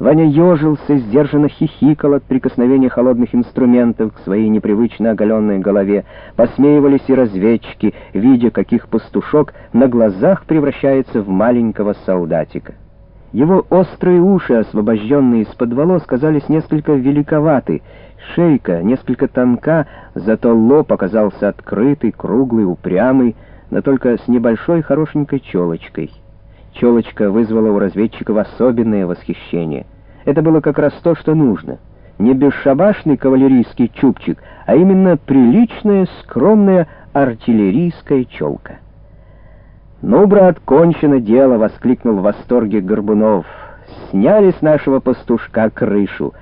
Ваня ежился, сдержанно хихикал от прикосновения холодных инструментов к своей непривычно оголенной голове. Посмеивались и разведчики, видя, каких пастушок на глазах превращается в маленького солдатика. Его острые уши, освобожденные из-под волос, казались несколько великоваты, шейка несколько тонка, зато лоб оказался открытый, круглый, упрямый, но только с небольшой хорошенькой челочкой — Челочка вызвала у разведчиков особенное восхищение. Это было как раз то, что нужно. Не бесшабашный кавалерийский чубчик, а именно приличная, скромная артиллерийская челка. «Ну, брат, кончено дело!» — воскликнул в восторге Горбунов. «Сняли с нашего пастушка крышу!»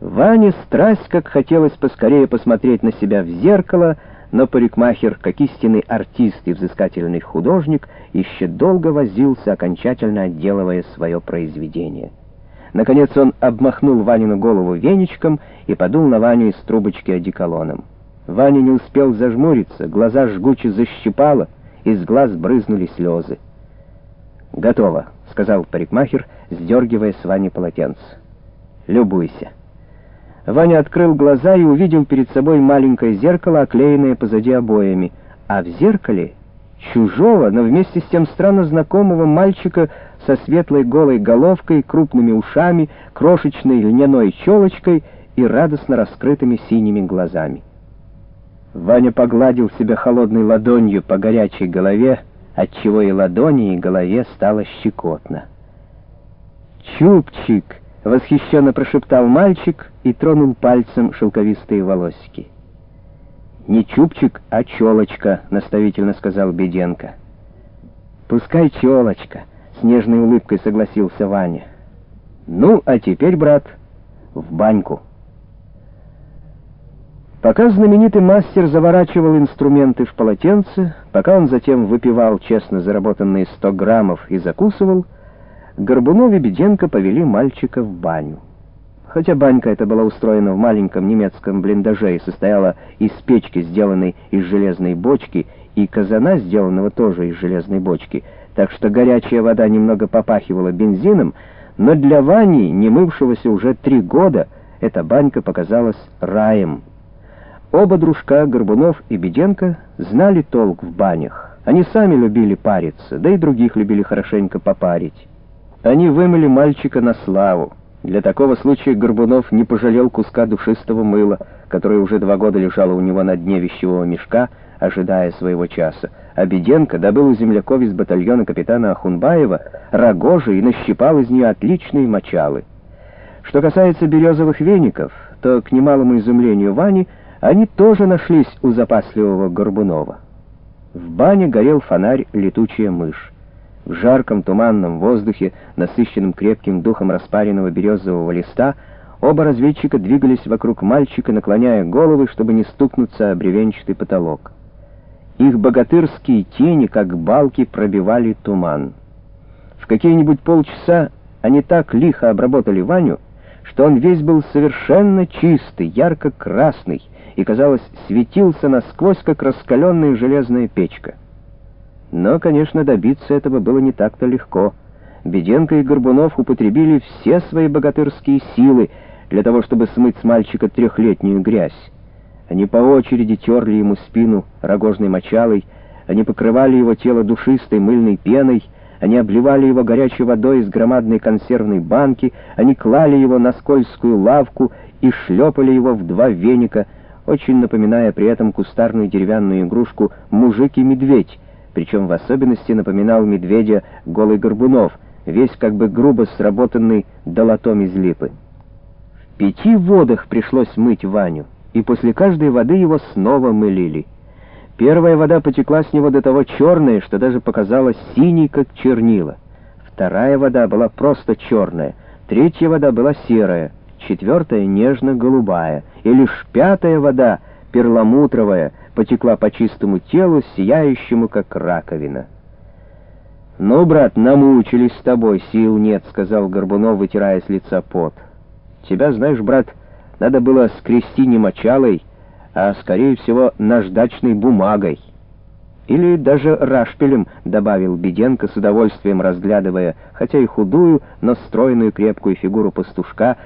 Ване страсть, как хотелось поскорее посмотреть на себя в зеркало — но парикмахер, как истинный артист и взыскательный художник, еще долго возился, окончательно отделывая свое произведение. Наконец он обмахнул Ванину голову веничком и подул на Ваню из трубочки одеколоном. Ваня не успел зажмуриться, глаза жгуче защипало, из глаз брызнули слезы. «Готово», — сказал парикмахер, сдергивая с Вани полотенце. «Любуйся». Ваня открыл глаза и увидел перед собой маленькое зеркало, оклеенное позади обоями, а в зеркале чужого, но вместе с тем странно знакомого мальчика со светлой голой головкой, крупными ушами, крошечной льняной челочкой и радостно раскрытыми синими глазами. Ваня погладил себя холодной ладонью по горячей голове, отчего и ладони, и голове стало щекотно. «Чупчик!» Восхищенно прошептал мальчик и тронул пальцем шелковистые волосики. «Не чубчик, а челочка», — наставительно сказал Беденко. «Пускай челочка», — с нежной улыбкой согласился Ваня. «Ну, а теперь, брат, в баньку». Пока знаменитый мастер заворачивал инструменты в полотенце, пока он затем выпивал честно заработанные сто граммов и закусывал, Горбунов и Беденко повели мальчика в баню. Хотя банька эта была устроена в маленьком немецком блиндаже и состояла из печки, сделанной из железной бочки, и казана, сделанного тоже из железной бочки, так что горячая вода немного попахивала бензином, но для Вани, не мывшегося уже три года, эта банька показалась раем. Оба дружка, Горбунов и Беденко, знали толк в банях. Они сами любили париться, да и других любили хорошенько попарить. Они вымыли мальчика на славу. Для такого случая Горбунов не пожалел куска душистого мыла, которое уже два года лежало у него на дне вещевого мешка, ожидая своего часа. А Беденко добыл у земляков из батальона капитана Ахунбаева рогожи и нащипал из нее отличные мочалы. Что касается березовых веников, то, к немалому изумлению Вани, они тоже нашлись у запасливого Горбунова. В бане горел фонарь «Летучая мышь». В жарком туманном воздухе, насыщенном крепким духом распаренного березового листа, оба разведчика двигались вокруг мальчика, наклоняя головы, чтобы не стукнуться о бревенчатый потолок. Их богатырские тени, как балки, пробивали туман. В какие-нибудь полчаса они так лихо обработали Ваню, что он весь был совершенно чистый, ярко-красный и, казалось, светился насквозь, как раскаленная железная печка. Но, конечно, добиться этого было не так-то легко. Беденко и Горбунов употребили все свои богатырские силы для того, чтобы смыть с мальчика трехлетнюю грязь. Они по очереди терли ему спину рогожной мочалой, они покрывали его тело душистой мыльной пеной, они обливали его горячей водой из громадной консервной банки, они клали его на скользкую лавку и шлепали его в два веника, очень напоминая при этом кустарную деревянную игрушку «Мужик и медведь», причем в особенности напоминал медведя голый Горбунов, весь как бы грубо сработанный долотом из липы. В пяти водах пришлось мыть Ваню, и после каждой воды его снова мылили. Первая вода потекла с него до того черная, что даже показалась синей, как чернила. Вторая вода была просто черная, третья вода была серая, четвертая — нежно-голубая, и лишь пятая вода, перламутровая, потекла по чистому телу, сияющему, как раковина. «Ну, брат, намучились с тобой, сил нет», — сказал Горбунов, вытирая с лица пот. «Тебя, знаешь, брат, надо было скрести не мочалой, а, скорее всего, наждачной бумагой». Или даже рашпилем, добавил Беденко с удовольствием разглядывая, хотя и худую, но стройную крепкую фигуру пастушка,